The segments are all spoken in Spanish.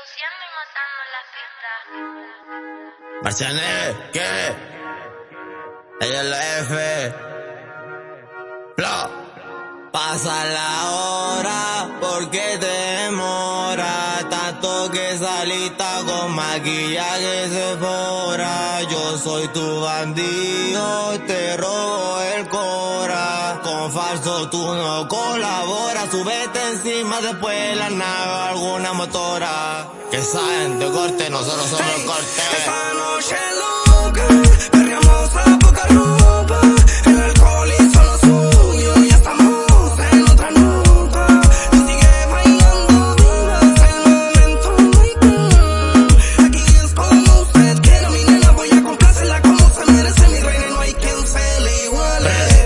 Produciendo y montando la fiesta. Marciané, ¿qué? Ella es la F. Lo. Pasa la hora, porque te demora? que salita con maquillaje se fora. Yo soy tu bandido, te robo el cora. Con falso tú no colaboras, súbete encima después la nave alguna motora. Que saben de corte, nosotros somos el corte. al.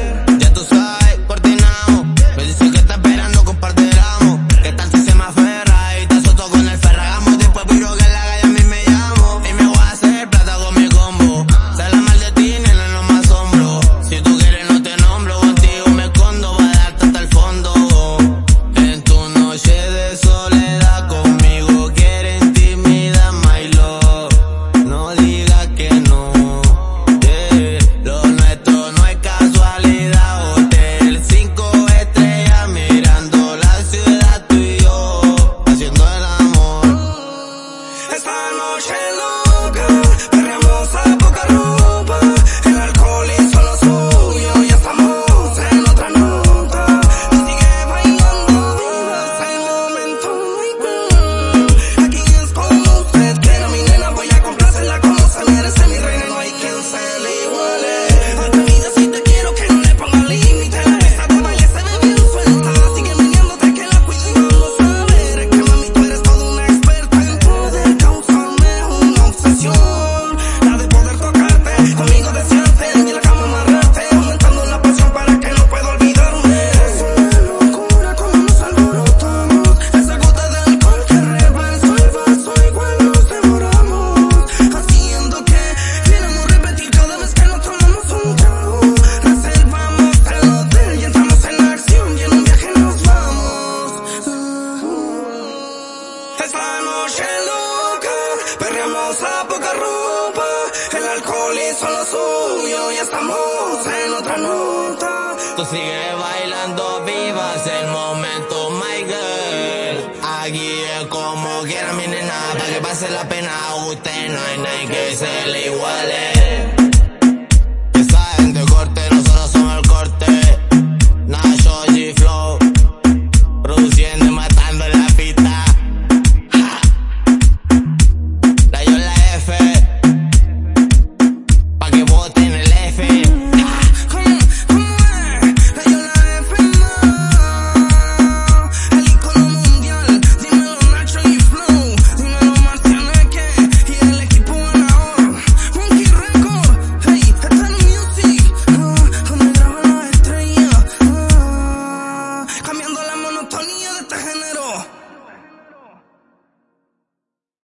Perreamos a poca ropa, el alcohol hizo lo suyo y estamos en otra nota. Tú sigues bailando vivas el momento, my girl. Aquí es como quiera mi nena, para que pase la pena a usted, no hay nadie que se le iguale.